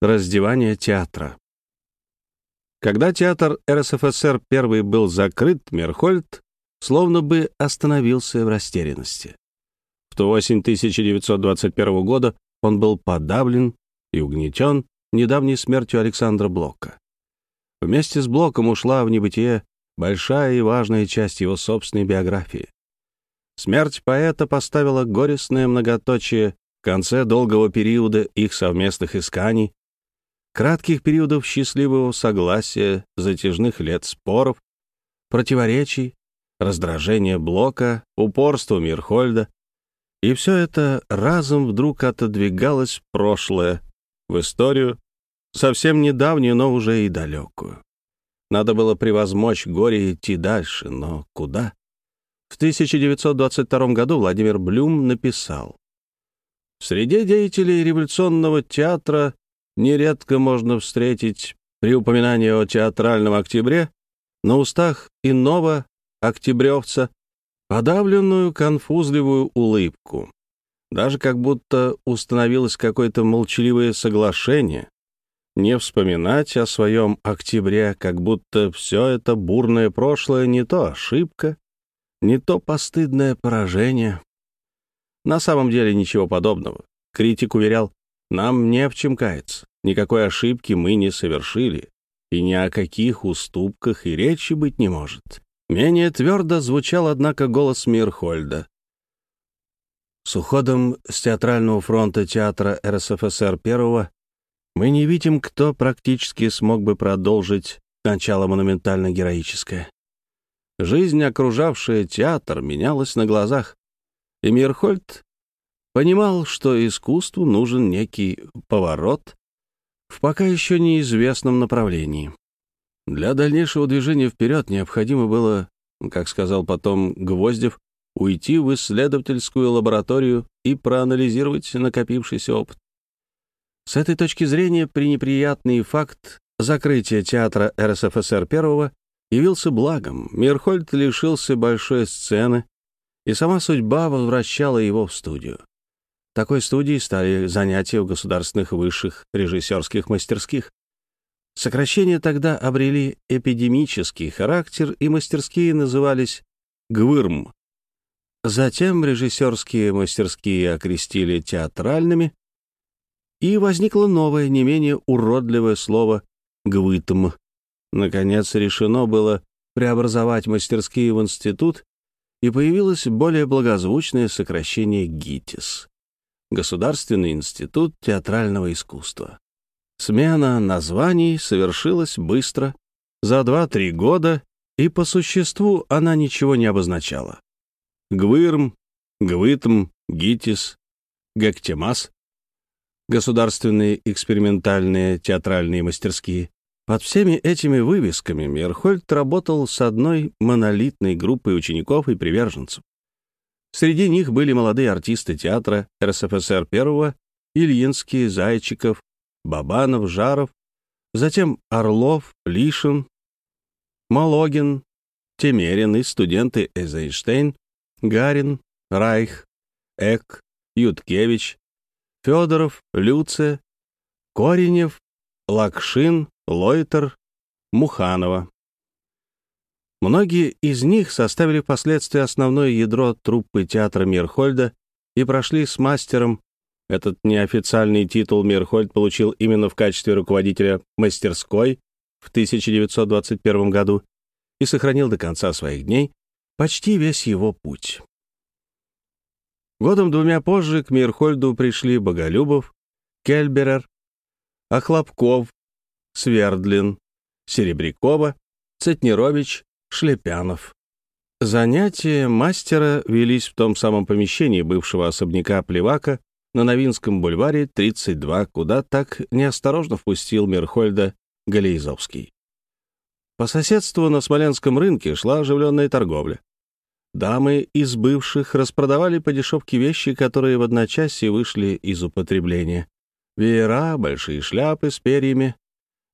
Раздевание театра. Когда театр РСФСР первый был закрыт, Мерхольд словно бы остановился в растерянности. В ту осень 1921 года он был подавлен и угнетен недавней смертью Александра Блока. Вместе с Блоком ушла в небытие большая и важная часть его собственной биографии. Смерть поэта поставила горестное многоточие в конце долгого периода их совместных исканий, кратких периодов счастливого согласия, затяжных лет споров, противоречий, раздражения Блока, упорства Мирхольда. И все это разом вдруг отодвигалось в прошлое, в историю, совсем недавнюю, но уже и далекую. Надо было превозмочь горе и идти дальше, но куда? В 1922 году Владимир Блюм написал «В среде деятелей революционного театра нередко можно встретить при упоминании о театральном октябре на устах иного октябревца подавленную конфузливую улыбку. Даже как будто установилось какое-то молчаливое соглашение не вспоминать о своем октябре, как будто все это бурное прошлое не то ошибка, не то постыдное поражение. На самом деле ничего подобного. Критик уверял, нам не в чем каяться. Никакой ошибки мы не совершили, и ни о каких уступках и речи быть не может. Менее твердо звучал, однако, голос Мирхольда. С уходом с театрального фронта театра РСФСР первого мы не видим, кто практически смог бы продолжить начало монументально-героическое. Жизнь, окружавшая театр, менялась на глазах, и Мирхольд понимал, что искусству нужен некий поворот в пока еще неизвестном направлении. Для дальнейшего движения вперед необходимо было, как сказал потом Гвоздев, уйти в исследовательскую лабораторию и проанализировать накопившийся опыт. С этой точки зрения пренеприятный факт закрытия театра РСФСР первого явился благом. Мирхольд лишился большой сцены, и сама судьба возвращала его в студию. Такой студией стали занятия в государственных высших режиссерских мастерских. Сокращения тогда обрели эпидемический характер, и мастерские назывались ГВИРМ. Затем режиссерские мастерские окрестили театральными, и возникло новое, не менее уродливое слово «гвытм». Наконец решено было преобразовать мастерские в институт, и появилось более благозвучное сокращение ГИТИС. Государственный институт театрального искусства. Смена названий совершилась быстро, за 2-3 года, и по существу она ничего не обозначала. Гвырм, Гвытм, ГИТИС, Гектемас, государственные экспериментальные театральные мастерские. Под всеми этими вывесками Мерхольд работал с одной монолитной группой учеников и приверженцев. Среди них были молодые артисты театра РСФСР первого, Ильинский, Зайчиков, Бабанов, Жаров, затем Орлов, Лишин, Малогин, Темерин и студенты Эйзенштейн, Гарин, Райх, Эк, Юткевич, Федоров, Люце, Коренев, Лакшин, Лойтер, Муханова. Многие из них составили впоследствии основное ядро труппы театра Мирхольда и прошли с мастером. Этот неофициальный титул Мирхольд получил именно в качестве руководителя мастерской в 1921 году и сохранил до конца своих дней почти весь его путь. Годом-двумя позже к Мирхольду пришли Боголюбов, Кельберер, Охлопков, Свердлин, Серебрякова, Цетнерович, Шлепянов. Занятия мастера велись в том самом помещении бывшего особняка Плевака на Новинском бульваре 32, куда так неосторожно впустил Мирхольда Галейзовский. По соседству на Смоленском рынке шла оживленная торговля. Дамы из бывших распродавали по дешевке вещи, которые в одночасье вышли из употребления. Веера, большие шляпы с перьями,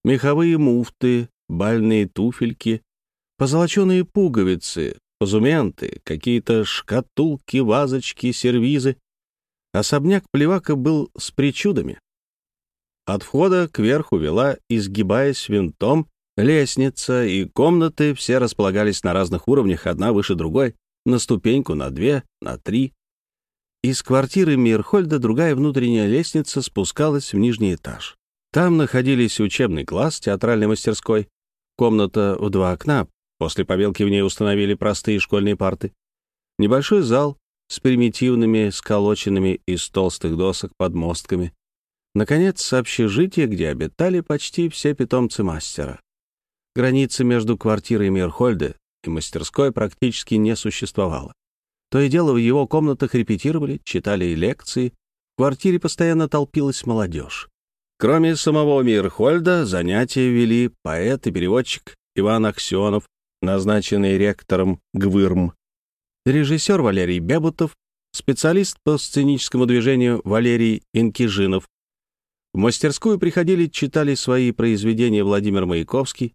меховые муфты, бальные туфельки, позолоченные пуговицы, позументы, какие-то шкатулки, вазочки, сервизы. Особняк Плевака был с причудами. От входа кверху вела, изгибаясь винтом, лестница, и комнаты все располагались на разных уровнях, одна выше другой, на ступеньку, на две, на три. Из квартиры Мирхольда другая внутренняя лестница спускалась в нижний этаж. Там находились учебный класс театральной мастерской, комната в два окна, после побелки в ней установили простые школьные парты, небольшой зал с примитивными, сколоченными из толстых досок подмостками, наконец, общежитие, где обитали почти все питомцы мастера. Границы между квартирой Мирхольда и мастерской практически не существовало. То и дело в его комнатах репетировали, читали лекции, в квартире постоянно толпилась молодежь. Кроме самого Мирхольда, занятия вели поэт и переводчик Иван Аксенов, назначенный ректором ГВИРМ, режиссер Валерий Бебутов, специалист по сценическому движению Валерий Инкижинов. В мастерскую приходили, читали свои произведения Владимир Маяковский,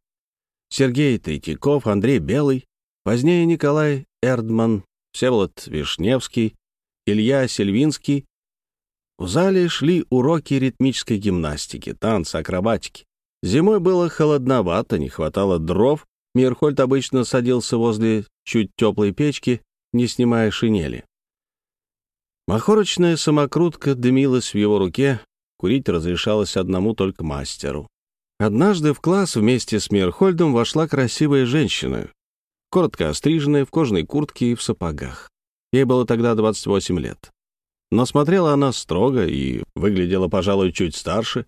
Сергей Третьяков, Андрей Белый, позднее Николай Эрдман, Всеволод Вишневский, Илья Сельвинский. В зале шли уроки ритмической гимнастики, танца, акробатики. Зимой было холодновато, не хватало дров. Мирхольд обычно садился возле чуть теплой печки, не снимая шинели. Махорочная самокрутка дымилась в его руке, курить разрешалось одному только мастеру. Однажды в класс вместе с Мирхольдом вошла красивая женщина, коротко остриженная, в кожаной куртке и в сапогах. Ей было тогда 28 лет. Но смотрела она строго и выглядела, пожалуй, чуть старше.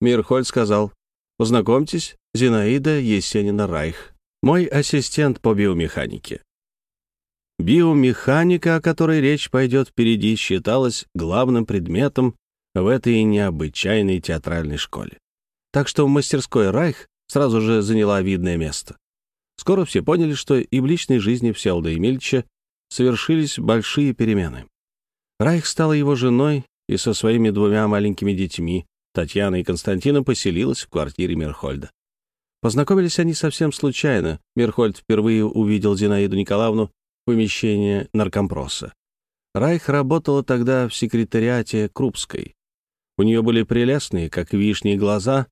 Мирхольд сказал, «Познакомьтесь, Зинаида Есенина Райх, мой ассистент по биомеханике». Биомеханика, о которой речь пойдет впереди, считалась главным предметом в этой необычайной театральной школе. Так что в мастерской Райх сразу же заняла видное место. Скоро все поняли, что и в личной жизни Всеволода Емельча совершились большие перемены. Райх стала его женой и со своими двумя маленькими детьми, Татьяной и Константином, поселилась в квартире Мерхольда. Познакомились они совсем случайно. Мерхольд впервые увидел Зинаиду Николаевну в помещении наркомпроса. Райх работала тогда в секретариате Крупской. У нее были прелестные, как вишни, глаза,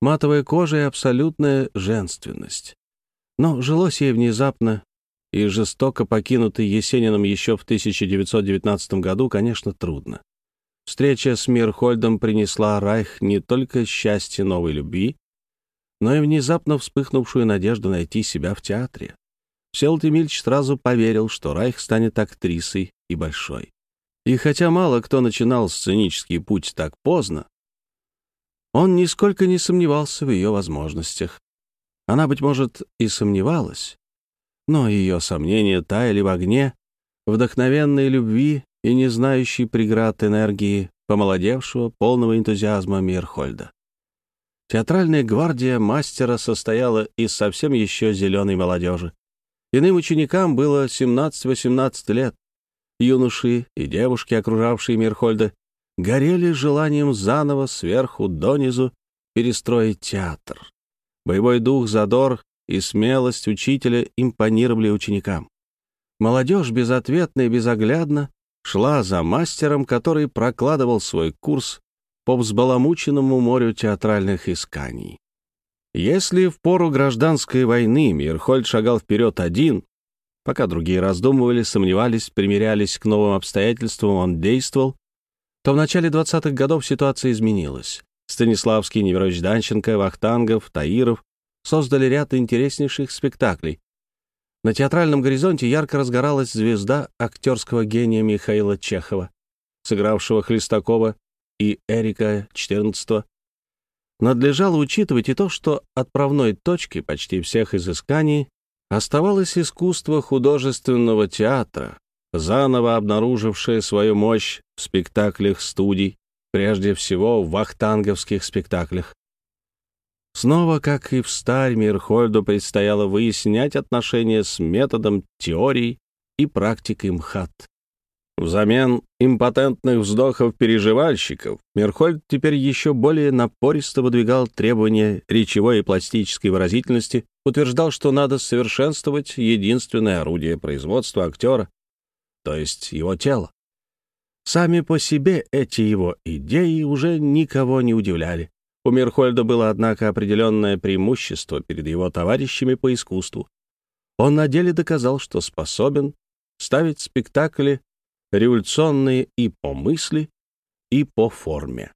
матовая кожа и абсолютная женственность. Но жилось ей внезапно и жестоко покинутый Есениным еще в 1919 году, конечно, трудно. Встреча с Мирхольдом принесла Райх не только счастье новой любви, но и внезапно вспыхнувшую надежду найти себя в театре. Всеволод Емельч сразу поверил, что Райх станет актрисой и большой. И хотя мало кто начинал сценический путь так поздно, он нисколько не сомневался в ее возможностях. Она, быть может, и сомневалась, но ее сомнения таяли в огне, вдохновенной любви и не знающей преград энергии помолодевшего, полного энтузиазма Мирхольда. Театральная гвардия мастера состояла из совсем еще зеленой молодежи. Иным ученикам было 17-18 лет. Юноши и девушки, окружавшие Мирхольда, горели желанием заново сверху донизу перестроить театр. Боевой дух, задор и смелость учителя импонировали ученикам. Молодежь безответно и безоглядно шла за мастером, который прокладывал свой курс по взбаламученному морю театральных исканий. Если в пору гражданской войны Мирхольд шагал вперед один, пока другие раздумывали, сомневались, примирялись к новым обстоятельствам, он действовал, то в начале 20-х годов ситуация изменилась. Станиславский, Неверович Данченко, Вахтангов, Таиров создали ряд интереснейших спектаклей. На театральном горизонте ярко разгоралась звезда актерского гения Михаила Чехова, сыгравшего Хлестакова и Эрика XIV. Надлежало учитывать и то, что отправной точкой почти всех изысканий оставалось искусство художественного театра, заново обнаружившее свою мощь в спектаклях студий, прежде всего в вахтанговских спектаклях. Снова, как и в старь, Мирхольду предстояло выяснять отношения с методом теорий и практикой МХАТ. Взамен импотентных вздохов переживальщиков Мирхольд теперь еще более напористо выдвигал требования речевой и пластической выразительности, утверждал, что надо совершенствовать единственное орудие производства актера, то есть его тело. Сами по себе эти его идеи уже никого не удивляли. У Мирхольда было, однако, определенное преимущество перед его товарищами по искусству. Он на деле доказал, что способен ставить спектакли революционные и по мысли, и по форме.